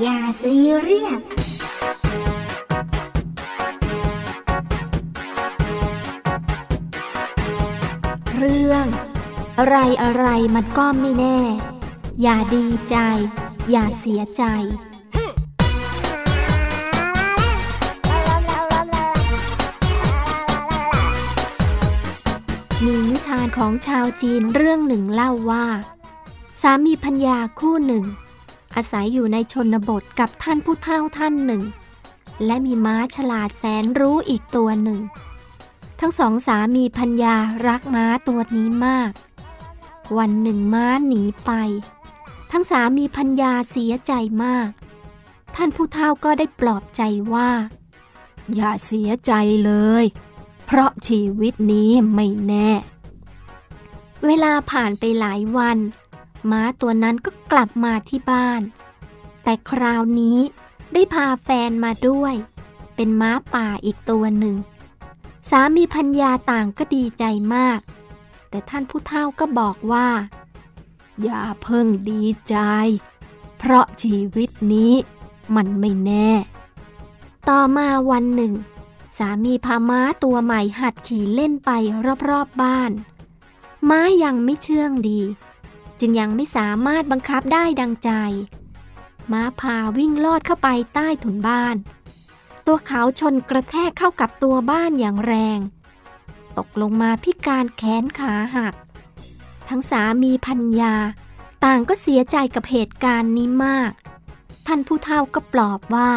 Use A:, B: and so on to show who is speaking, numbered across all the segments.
A: อย่าซีเรียสเรื่อง อะไรอะไรมันก็ไม่แน่ อย่าดีใจ อย่าเสียใจมีนิทานของชาวจีนเรื่องหนึ่งเล่าว่า สามีพัญญาคู่หนึ่ง อาศัยอยู่ในชนบทกับท่านผู้เฒ่าท่านหนึ่ง และมีม้าฉลาดแสนรู้อีกตัวหนึ่ง ทั้งสองสามีพัญญารักม้าตัวนี้มาก วันหนึ่งม้าหนีไป ทั้งสามีพัญญาเสียใจมาก ท่านผู้เฒ่าก็ได้ปลอบใจว่า
B: อย่าเสียใจเลย เพราะชีวิตนี้ไม่แน่
A: เวลาผ่านไปหลายวัน ม้าตัวนั้นก็กลับมาที่บ้าน แต่คราวนี้ได้พาแฟนมาด้วย เป็นม้าป่าอีกตัวหนึ่ง สามีพัญญาต่างก็ดีใจมาก แต่ท่านผู้เฒ่าก็บอกว่า
B: อย่าเพิ่งดีใจ เพราะชีวิตนี้มันไม่แน่
A: ต่อมาวันหนึ่ง สามีพาม้าตัวใหม่หัดขี่เล่นไปรอบๆบบ้าน ม้ายังไม่เชื่องดี จึงยังไม่สามารถบังคับได้ดังใจ ม้าพาวิ่งลอดเข้าไปใต้ถุนบ้าน ตัวเขาชนกระแทกเข้ากับตัวบ้านอย่างแรง ตกลงมาพิการแขนขาหัก ทั้งสามีพัญญาต่างก็เสียใจกับเหตุการณ์นี้มาก ท่านผู้เฒ่าก็ปลอบว่า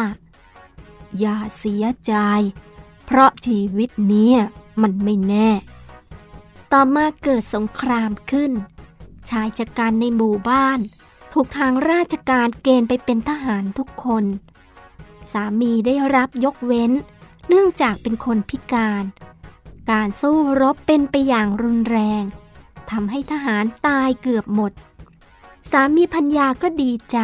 B: อย่าเสียใจ เพราะชีวิตนี้มันไม่แน่
A: ต่อมาเกิดสงครามขึ้น ชายจัการในหมู่บ้าน ถูกทางราชการเกณฑ์ไปเป็นทหารทุกคน สามีได้รับยกเว้น เนื่องจากเป็นคนพิการ การสู้รบเป็นไปอย่างรุนแรงทำให้ทหารตายเกือบหมด สามีพัญญาก็ดีใจ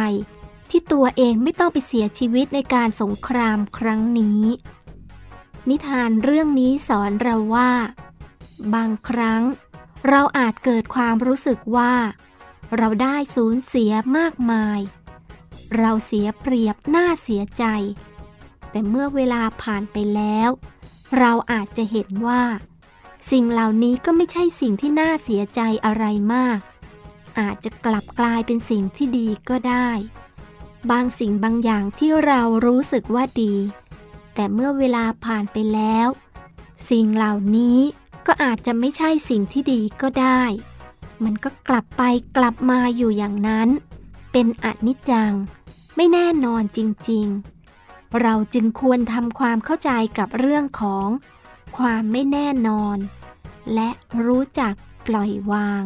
A: ที่ตัวเองไม่ต้องไปเสียชีวิตในการสงครามครั้งนี้ นิทานเรื่องนี้สอนเราว่า บางครั้ง เราอาจเกิดความรู้สึกว่า เราได้สูญเสียมากมาย เราเสียเปรียบน่าเสียใจ แต่เมื่อเวลาผ่านไปแล้ว เราอาจจะเห็นว่า สิ่งเหล่านี้ก็ไม่ใช่สิ่งที่น่าเสียใจอะไรมาก อาจจะกลับกลายเป็นสิ่งที่ดีก็ได้ บางสิ่งบางอย่างที่เรารู้สึกว่าดี แต่เมื่อเวลาผ่านไปแล้ว สิ่งเหล่านี้ ก็อาจจะไม่ใช่สิ่งที่ดีก็ได้ มันก็กลับไปกลับมาอยู่อย่างนั้น เป็นอนิจจัง ไม่แน่นอนจริงๆ เราจึงควรทำความเข้าใจกับเรื่องของ ความไม่แน่นอน และรู้จักปล่อยวาง